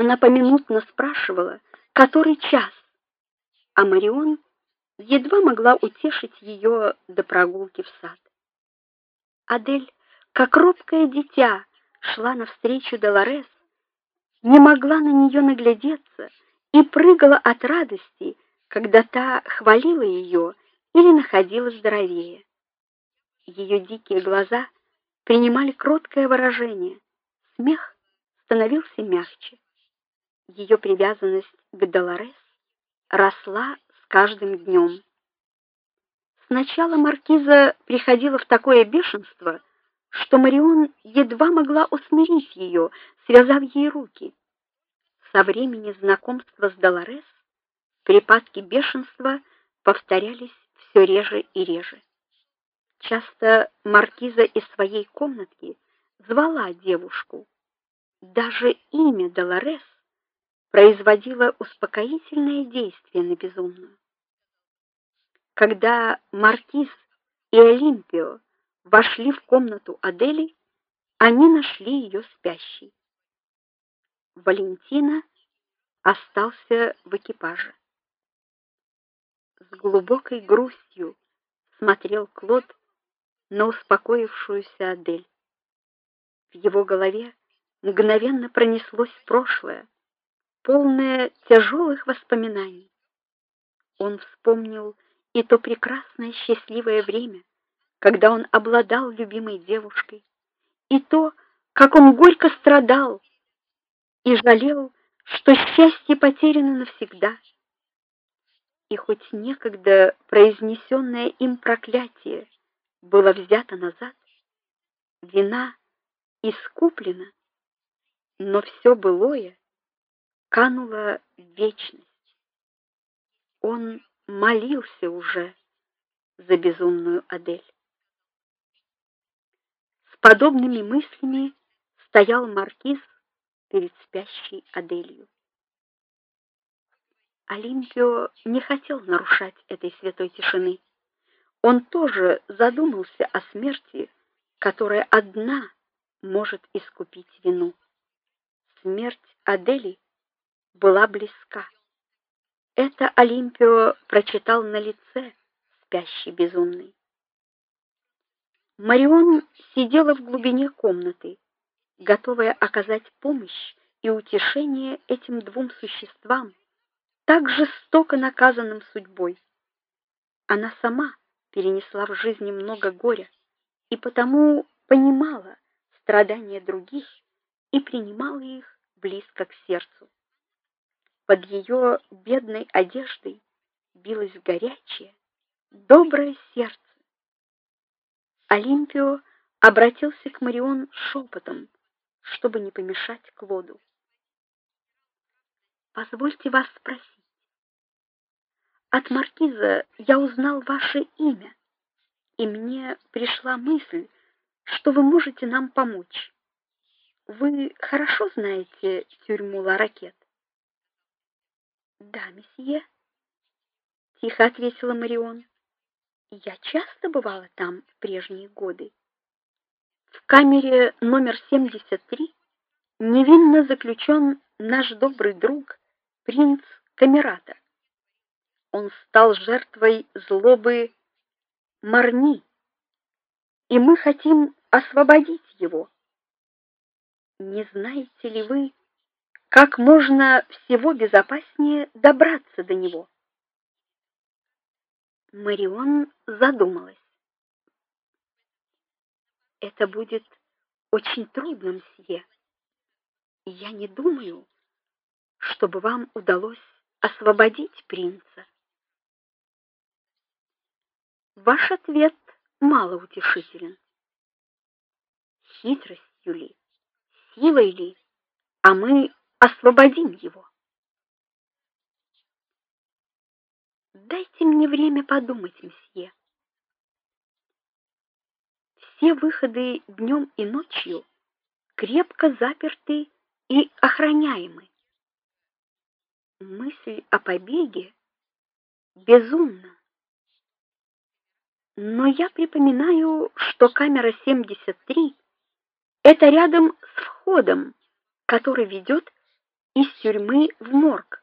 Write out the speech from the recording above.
Она поминутно спрашивала, который час, а Марион едва могла утешить ее до прогулки в сад. Адель, как робкое дитя, шла навстречу Долорес, не могла на нее наглядеться и прыгала от радости, когда та хвалила ее или находила здоровее. Ее дикие глаза принимали кроткое выражение. Смех становился мягче. Ее привязанность к Долорес росла с каждым днем. Сначала маркиза приходила в такое бешенство, что Марион едва могла усмирить ее, связав ей руки. Со времени знакомства с Долорес припадки бешенства повторялись все реже и реже. Часто маркиза из своей комнатки звала девушку. Даже имя Долорес производило успокоительное действие на безумную. Когда маркиз и Олимпио вошли в комнату Адели, они нашли ее спящей. Валентина остался в экипаже. С глубокой грустью смотрел Клод на успокоившуюся Адель. В его голове мгновенно пронеслось прошлое, полное тяжелых воспоминаний. Он вспомнил и то прекрасное счастливое время, когда он обладал любимой девушкой, и то, как он горько страдал и жалел, что счастье потеряно навсегда. И хоть некогда произнесенное им проклятие было взято назад, вина искуплена, но все былое кануло в вечность. Он молился уже за безумную Адель. С подобными мыслями стоял маркиз перед спящей Аделью. Олимпио не хотел нарушать этой святой тишины. Он тоже задумался о смерти, которая одна может искупить вину. Смерть Адели была близка. Это Олимпио прочитал на лице спящей безумной. Марион сидела в глубине комнаты, готовая оказать помощь и утешение этим двум существам, так жестоко наказанным судьбой. Она сама перенесла в жизни много горя и потому понимала страдания других и принимала их близко к сердцу. Под ее бедной одеждой билось горячее, доброе сердце. Олимпио обратился к Марион шепотом, чтобы не помешать Клоду. Позвольте вас спросить. От маркиза я узнал ваше имя, и мне пришла мысль, что вы можете нам помочь. Вы хорошо знаете тюрьму Ларакет? Да, месье, тихо ответила Марион. Я часто бывала там в прежние годы. В камере номер 73 невинно заключен наш добрый друг принц Камерата. Он стал жертвой злобы Марни, и мы хотим освободить его. Не знаете ли вы, как можно всего безопаснее добраться до него. Марион задумалась. Это будет очень трудно, мсье. Я не думаю, чтобы вам удалось освободить принца. Ваш ответ мало утешителен. Хитростью ли, силой ли, а мы освободим его. Дайте мне время подумать, месье. Все выходы днем и ночью крепко заперты и охраняемы. Мысль о побеге безумна. Но я припоминаю, что камера 73 это рядом с входом, который ведет из тюрьмы в морг.